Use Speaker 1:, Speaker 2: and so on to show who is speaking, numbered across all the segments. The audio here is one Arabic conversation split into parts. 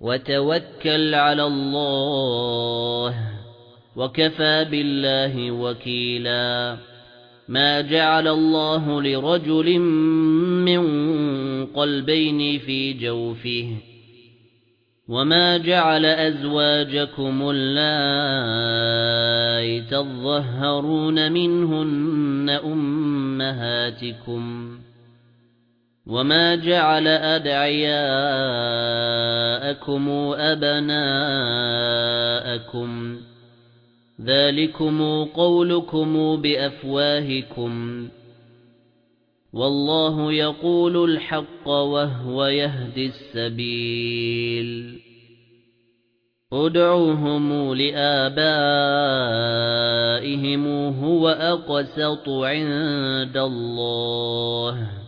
Speaker 1: وتوكل على الله وكفى بالله وكيلا. ما جعل الله لرجل من قلبين في جوفه وما جعل أزواجكم اللائي تظهرون منهن أمهاتكم وما جعل أدعياءكم أبناءكم ذلكم قولكم بأفواهكم والله يقول الحق وهو يهدي السبيل ادعوهم لآبائهم هو أقسط عند الله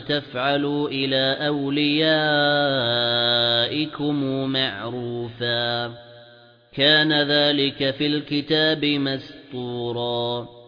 Speaker 1: تفعلوا إلى أوليائكم معروفا. كان ذلك في الكتاب مستورا.